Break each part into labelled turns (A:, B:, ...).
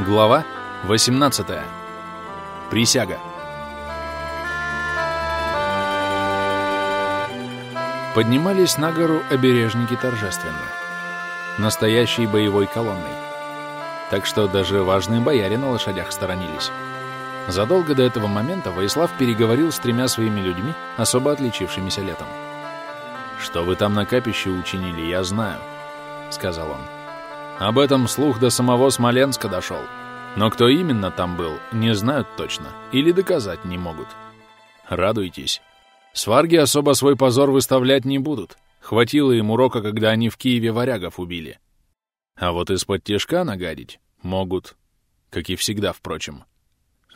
A: Глава 18. Присяга. Поднимались на гору обережники торжественно, настоящей боевой колонной. Так что даже важные бояре на лошадях сторонились. Задолго до этого момента Воислав переговорил с тремя своими людьми, особо отличившимися летом. «Что вы там на капище учинили, я знаю», — сказал он. «Об этом слух до самого Смоленска дошел. Но кто именно там был, не знают точно или доказать не могут. Радуйтесь. Сварги особо свой позор выставлять не будут. Хватило им урока, когда они в Киеве варягов убили. А вот из-под тяжка нагадить могут. Как и всегда, впрочем.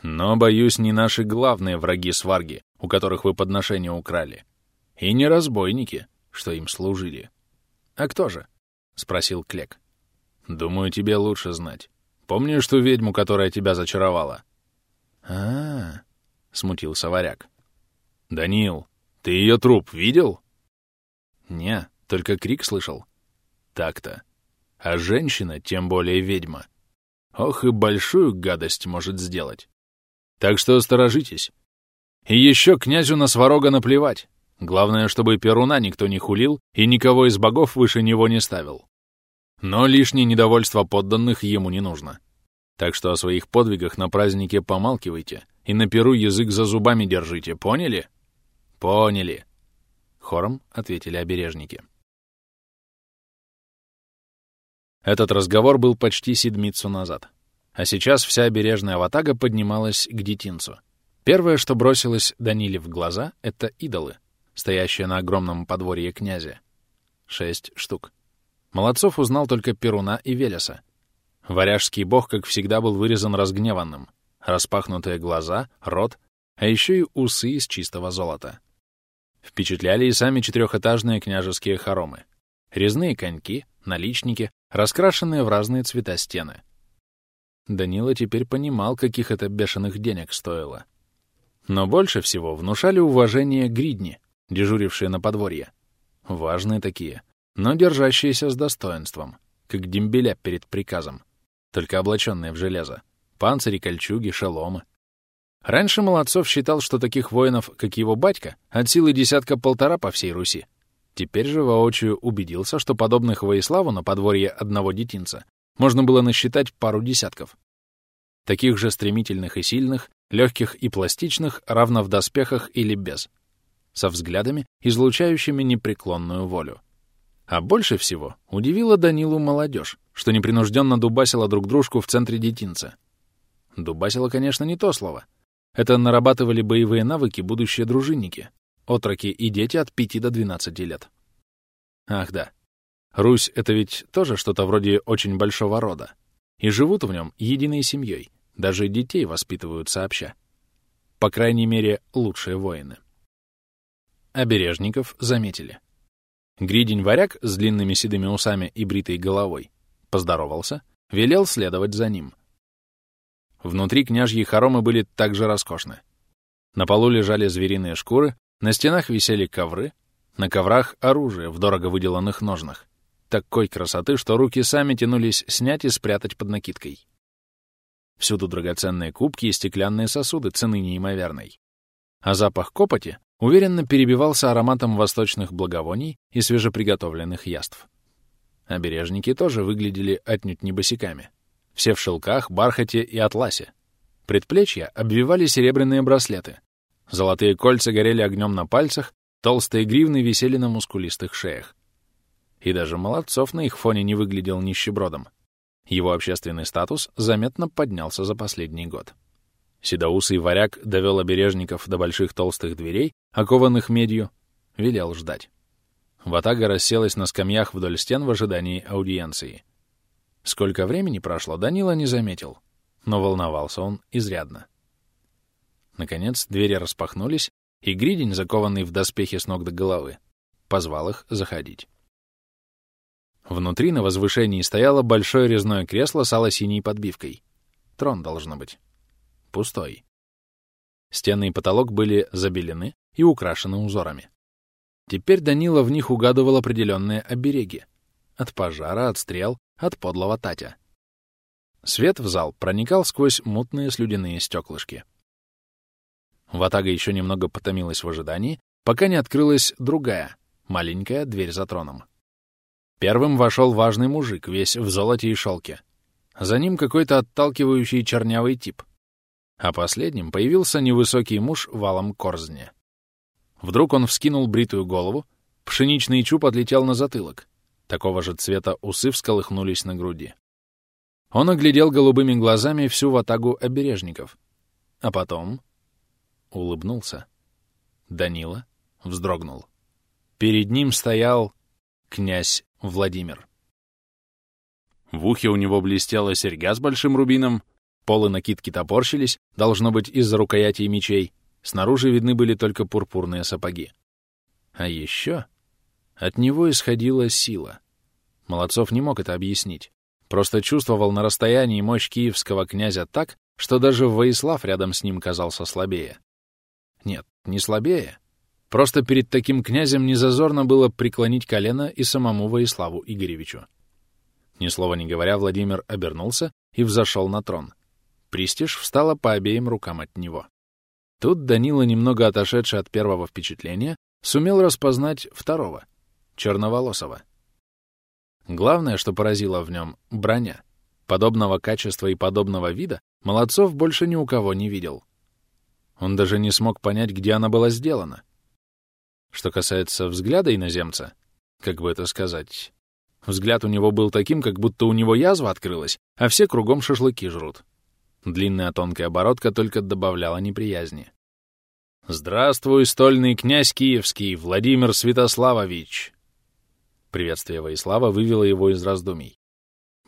A: Но, боюсь, не наши главные враги-сварги, у которых вы подношения украли. И не разбойники, что им служили. «А кто же?» — спросил Клек. «Думаю, тебе лучше знать. Помнишь ту ведьму, которая тебя зачаровала?» «А-а-а», — смутился варяг. «Даниил, ты ее труп видел?» «Не, только крик слышал». «Так-то. А женщина, тем более ведьма, ох и большую гадость может сделать. Так что осторожитесь. И еще князю на сварога наплевать. Главное, чтобы Перуна никто не хулил и никого из богов выше него не ставил. Но лишнее недовольство подданных ему не нужно. Так что о своих подвигах на празднике помалкивайте и на перу язык за зубами держите, поняли? Поняли. Хором ответили обережники. Этот разговор был почти седмицу назад. А сейчас вся обережная ватага поднималась к детинцу. Первое, что бросилось Даниле в глаза, — это идолы, стоящие на огромном подворье князя. Шесть штук. Молодцов узнал только Перуна и Велеса. Варяжский бог, как всегда, был вырезан разгневанным. Распахнутые глаза, рот, а еще и усы из чистого золота. Впечатляли и сами четырехэтажные княжеские хоромы. Резные коньки, наличники, раскрашенные в разные цвета стены. Данила теперь понимал, каких это бешеных денег стоило. Но больше всего внушали уважение гридни, дежурившие на подворье. Важные такие, но держащиеся с достоинством, как дембеля перед приказом, только облаченные в железо. Панцири, кольчуги, шеломы. Раньше Молодцов считал, что таких воинов, как его батька, от силы десятка-полтора по всей Руси. Теперь же воочию убедился, что подобных Воиславу на подворье одного детинца можно было насчитать пару десятков. Таких же стремительных и сильных, легких и пластичных, равно в доспехах или без — со взглядами, излучающими непреклонную волю. А больше всего удивила Данилу молодежь, что непринужденно дубасила друг дружку в центре детинца. Дубасила, конечно, не то слово. Это нарабатывали боевые навыки будущие дружинники, отроки и дети от 5 до 12 лет. Ах да, Русь — это ведь тоже что-то вроде очень большого рода. И живут в нем единой семьей, даже детей воспитывают сообща. По крайней мере, лучшие воины. Обережников заметили. Гридень-варяг с длинными седыми усами и бритой головой поздоровался, велел следовать за ним. Внутри княжьи хоромы были также роскошны. На полу лежали звериные шкуры, на стенах висели ковры, на коврах оружие в дорого выделанных ножнах. Такой красоты, что руки сами тянулись снять и спрятать под накидкой. Всюду драгоценные кубки и стеклянные сосуды цены неимоверной. А запах копоти уверенно перебивался ароматом восточных благовоний и свежеприготовленных яств. Обережники тоже выглядели отнюдь не босиками. Все в шелках, бархате и атласе. Предплечья обвивали серебряные браслеты. Золотые кольца горели огнем на пальцах, толстые гривны висели на мускулистых шеях. И даже Молодцов на их фоне не выглядел нищебродом. Его общественный статус заметно поднялся за последний год. Седоусый варяг довел обережников до больших толстых дверей, окованных медью, велел ждать. Ватага расселась на скамьях вдоль стен в ожидании аудиенции. Сколько времени прошло, Данила не заметил, но волновался он изрядно. Наконец двери распахнулись, и Гридень, закованный в доспехи с ног до головы, позвал их заходить. Внутри на возвышении стояло большое резное кресло с алло-синей подбивкой. Трон должно быть пустой. Стены и потолок были забелены и украшены узорами. Теперь Данила в них угадывал определенные обереги. От пожара, от стрел, от подлого Татя. Свет в зал проникал сквозь мутные слюдяные стеклышки. Ватага еще немного потомилась в ожидании, пока не открылась другая, маленькая дверь за троном. Первым вошел важный мужик, весь в золоте и шелке. За ним какой-то отталкивающий чернявый тип. А последним появился невысокий муж валом корзне. Вдруг он вскинул бритую голову, пшеничный чуб отлетел на затылок. Такого же цвета усы всколыхнулись на груди. Он оглядел голубыми глазами всю ватагу обережников. А потом улыбнулся. Данила вздрогнул. Перед ним стоял князь Владимир. В ухе у него блестела серьга с большим рубином, полы накидки топорщились, должно быть, из-за рукоятей мечей, снаружи видны были только пурпурные сапоги. А еще от него исходила сила. Молодцов не мог это объяснить. Просто чувствовал на расстоянии мощь киевского князя так, что даже Воислав рядом с ним казался слабее. Нет, не слабее. Просто перед таким князем незазорно было преклонить колено и самому Воиславу Игоревичу. Ни слова не говоря, Владимир обернулся и взошел на трон. Пристиж встала по обеим рукам от него. Тут Данила, немного отошедший от первого впечатления, сумел распознать второго, черноволосого. Главное, что поразило в нем — броня. Подобного качества и подобного вида Молодцов больше ни у кого не видел. Он даже не смог понять, где она была сделана. Что касается взгляда иноземца, как бы это сказать, взгляд у него был таким, как будто у него язва открылась, а все кругом шашлыки жрут. Длинная тонкая бородка только добавляла неприязни. «Здравствуй, стольный князь киевский, Владимир Святославович!» Приветствие Воислава вывело его из раздумий.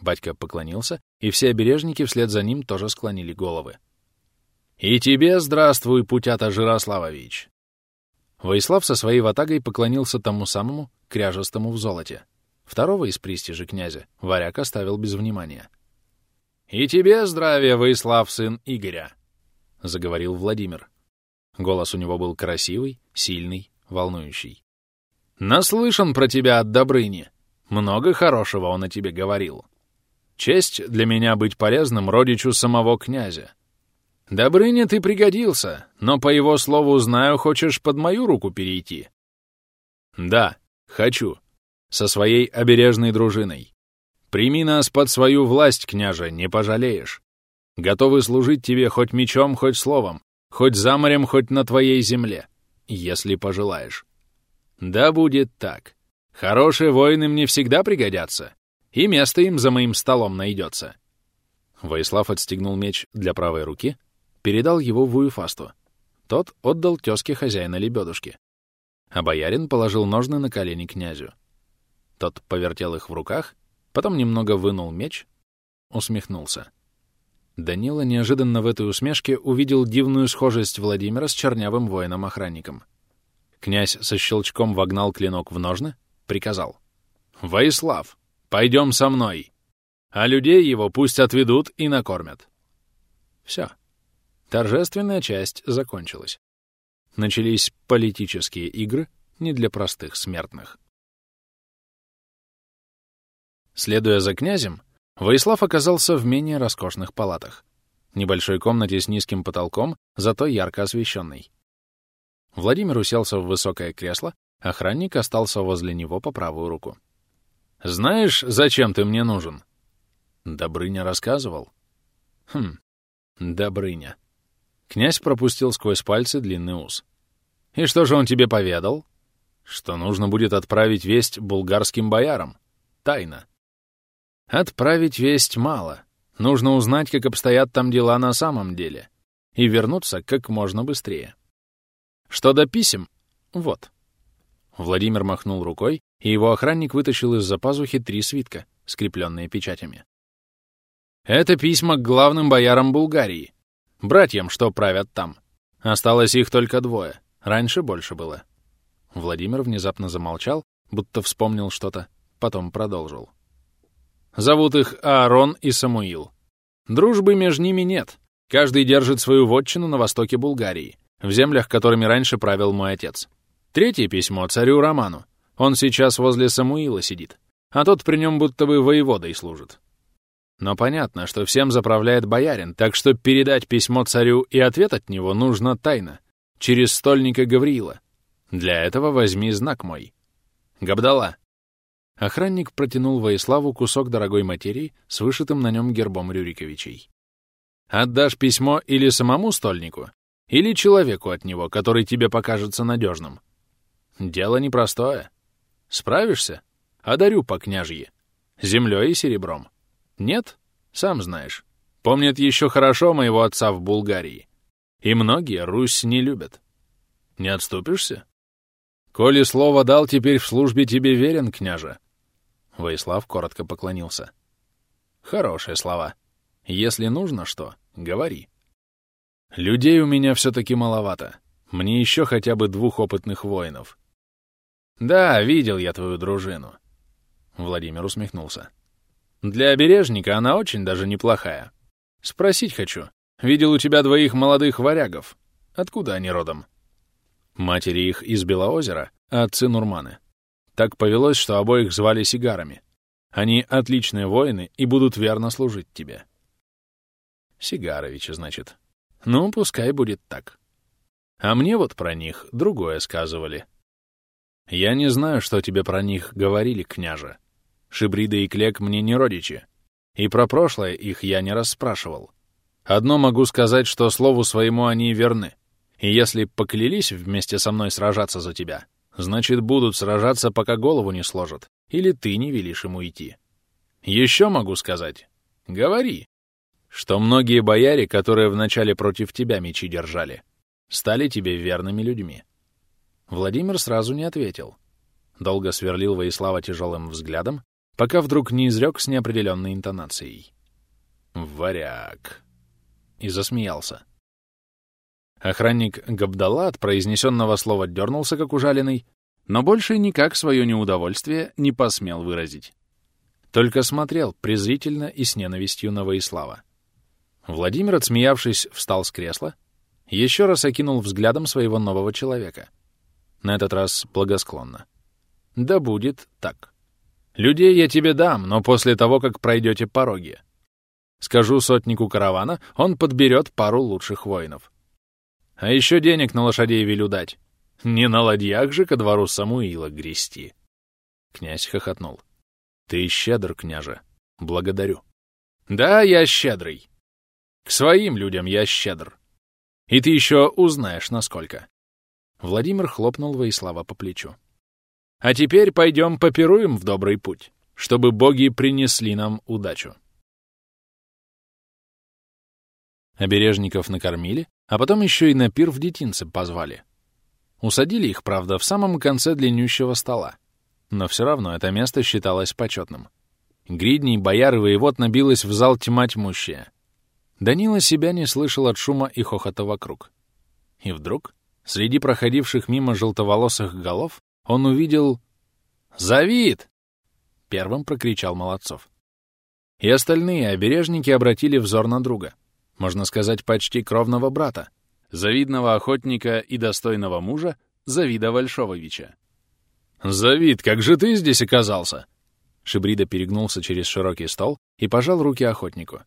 A: Батька поклонился, и все обережники вслед за ним тоже склонили головы. «И тебе здравствуй, Путята Жирославович!» Воислав со своей ватагой поклонился тому самому, кряжестому в золоте. Второго из пристижи князя варяг оставил без внимания. «И тебе здравия, Воислав, сын Игоря!» — заговорил Владимир. Голос у него был красивый, сильный, волнующий. Наслышан про тебя от Добрыни. Много хорошего он о тебе говорил. Честь для меня быть полезным родичу самого князя. Добрыня ты пригодился, но по его слову знаю, хочешь под мою руку перейти. Да, хочу. Со своей обережной дружиной. Прими нас под свою власть, княже, не пожалеешь. Готовы служить тебе хоть мечом, хоть словом, хоть за морем, хоть на твоей земле, если пожелаешь. Да будет так. Хорошие воины мне всегда пригодятся, и место им за моим столом найдется. Воислав отстегнул меч для правой руки, передал его Вуефасту. Тот отдал тезке хозяина лебедушки. А боярин положил ножны на колени князю. Тот повертел их в руках, потом немного вынул меч, усмехнулся. Данила неожиданно в этой усмешке увидел дивную схожесть Владимира с чернявым воином-охранником — Князь со щелчком вогнал клинок в ножны, приказал. «Воислав, пойдем со мной, а людей его пусть отведут и накормят». Все. Торжественная часть закончилась. Начались политические игры не для простых смертных. Следуя за князем, Воислав оказался в менее роскошных палатах. Небольшой комнате с низким потолком, зато ярко освещенной. Владимир уселся в высокое кресло, охранник остался возле него по правую руку. «Знаешь, зачем ты мне нужен?» Добрыня рассказывал. «Хм, Добрыня». Князь пропустил сквозь пальцы длинный ус. «И что же он тебе поведал?» «Что нужно будет отправить весть булгарским боярам. Тайно». «Отправить весть мало. Нужно узнать, как обстоят там дела на самом деле. И вернуться как можно быстрее». Что до писем? Вот. Владимир махнул рукой, и его охранник вытащил из-за пазухи три свитка, скрепленные печатями. Это письма к главным боярам Булгарии, братьям, что правят там. Осталось их только двое, раньше больше было. Владимир внезапно замолчал, будто вспомнил что-то, потом продолжил. Зовут их Аарон и Самуил. Дружбы между ними нет. Каждый держит свою вотчину на востоке Булгарии в землях, которыми раньше правил мой отец. Третье письмо царю Роману. Он сейчас возле Самуила сидит, а тот при нем будто бы воеводой служит. Но понятно, что всем заправляет боярин, так что передать письмо царю и ответ от него нужно тайно, через стольника Гавриила. Для этого возьми знак мой. Габдала. Охранник протянул Воиславу кусок дорогой материи с вышитым на нем гербом Рюриковичей. Отдашь письмо или самому стольнику, или человеку от него, который тебе покажется надежным. Дело непростое. Справишься? Одарю по княжье. Землей и серебром. Нет? Сам знаешь. Помнят еще хорошо моего отца в Булгарии. И многие Русь не любят. Не отступишься? Коли слово дал, теперь в службе тебе верен, княже. Воислав коротко поклонился. Хорошие слова. Если нужно что, говори. Людей у меня все-таки маловато. Мне еще хотя бы двух опытных воинов. Да, видел я твою дружину. Владимир усмехнулся. Для обережника она очень даже неплохая. Спросить хочу. Видел у тебя двоих молодых варягов. Откуда они родом? Матери их из Белоозера, а отцы Нурманы. Так повелось, что обоих звали сигарами. Они отличные воины и будут верно служить тебе. Сигаровича, значит. Ну, пускай будет так. А мне вот про них другое сказывали. Я не знаю, что тебе про них говорили, княже. Шибрида и Клек мне не родичи. И про прошлое их я не расспрашивал. Одно могу сказать, что слову своему они верны. И если поклялись вместе со мной сражаться за тебя, значит, будут сражаться, пока голову не сложат, или ты не велишь ему идти. Еще могу сказать. Говори. Что многие бояре, которые вначале против тебя мечи держали, стали тебе верными людьми. Владимир сразу не ответил. Долго сверлил Воислава тяжелым взглядом, пока вдруг не изрек с неопределенной интонацией. «Варяг!» И засмеялся. Охранник Габдалла от произнесенного слова дернулся, как ужаленный, но больше никак свое неудовольствие не посмел выразить. Только смотрел презрительно и с ненавистью на Воислава. Владимир, отсмеявшись, встал с кресла, еще раз окинул взглядом своего нового человека. На этот раз благосклонно. «Да будет так». Людей я тебе дам, но после того, как пройдете пороги. Скажу сотнику каравана, он подберет пару лучших воинов. А еще денег на лошадей велю дать. Не на ладьях же ко двору Самуила грести. Князь хохотнул. Ты щедр, княже. Благодарю. Да, я щедрый. К своим людям я щедр. И ты еще узнаешь, насколько. Владимир хлопнул Воислава по плечу. А теперь пойдем попируем в добрый путь, чтобы боги принесли нам удачу. Обережников накормили, а потом еще и на пир в детинце позвали. Усадили их, правда, в самом конце длиннющего стола. Но все равно это место считалось почетным. Гридней, бояр и воевод набилась в зал тьма тьмущая. Данила себя не слышал от шума и хохота вокруг. И вдруг, среди проходивших мимо желтоволосых голов, он увидел... «Завид!» — первым прокричал Молодцов. И остальные обережники обратили взор на друга, можно сказать, почти кровного брата, завидного охотника и достойного мужа Завида Вальшововича. «Завид, как же ты здесь оказался?» Шибрида перегнулся через широкий стол и пожал руки охотнику.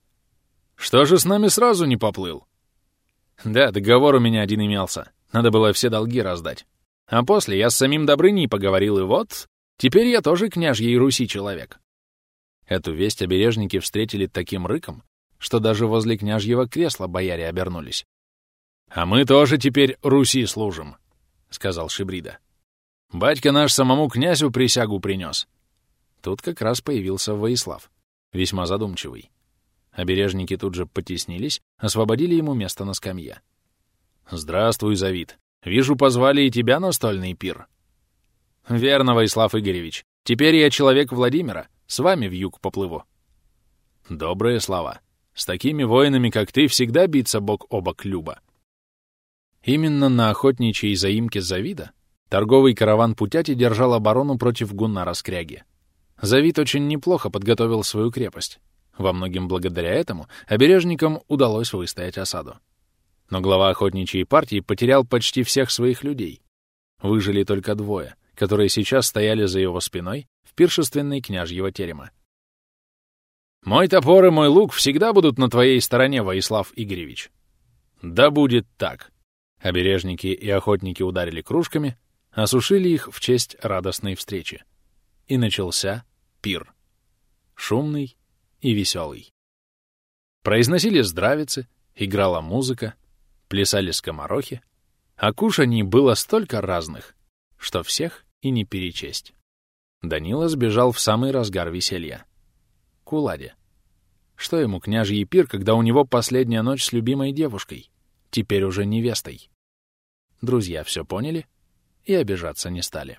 A: «Что же с нами сразу не поплыл?» «Да, договор у меня один имелся. Надо было все долги раздать. А после я с самим Добрыней поговорил, и вот, теперь я тоже княжьей Руси человек. Эту весть обережники встретили таким рыком, что даже возле княжьего кресла бояре обернулись. «А мы тоже теперь Руси служим», — сказал Шибрида. «Батька наш самому князю присягу принес». Тут как раз появился Воислав, весьма задумчивый. Обережники тут же потеснились, освободили ему место на скамье. «Здравствуй, Завид. Вижу, позвали и тебя на стольный пир. Верно, Ваислав Игоревич. Теперь я человек Владимира. С вами в юг поплыву. Добрые слова. С такими воинами, как ты, всегда биться бок о бок Люба. Именно на охотничьей заимке Завида торговый караван Путяти держал оборону против Гуннара Скряги. Завид очень неплохо подготовил свою крепость. Во многим благодаря этому обережникам удалось выстоять осаду. Но глава охотничьей партии потерял почти всех своих людей. Выжили только двое, которые сейчас стояли за его спиной в пиршественной княжьего терема. Мой топор и мой лук всегда будут на твоей стороне, Воислав Игоревич. Да будет так. Обережники и охотники ударили кружками, осушили их в честь радостной встречи. И начался пир. Шумный и веселый. Произносили здравицы, играла музыка, плясали скоморохи, а кушаний было столько разных, что всех и не перечесть. Данила сбежал в самый разгар веселья. К Уладе. Что ему княжий пир, когда у него последняя ночь с любимой девушкой, теперь уже невестой? Друзья все поняли и обижаться не стали.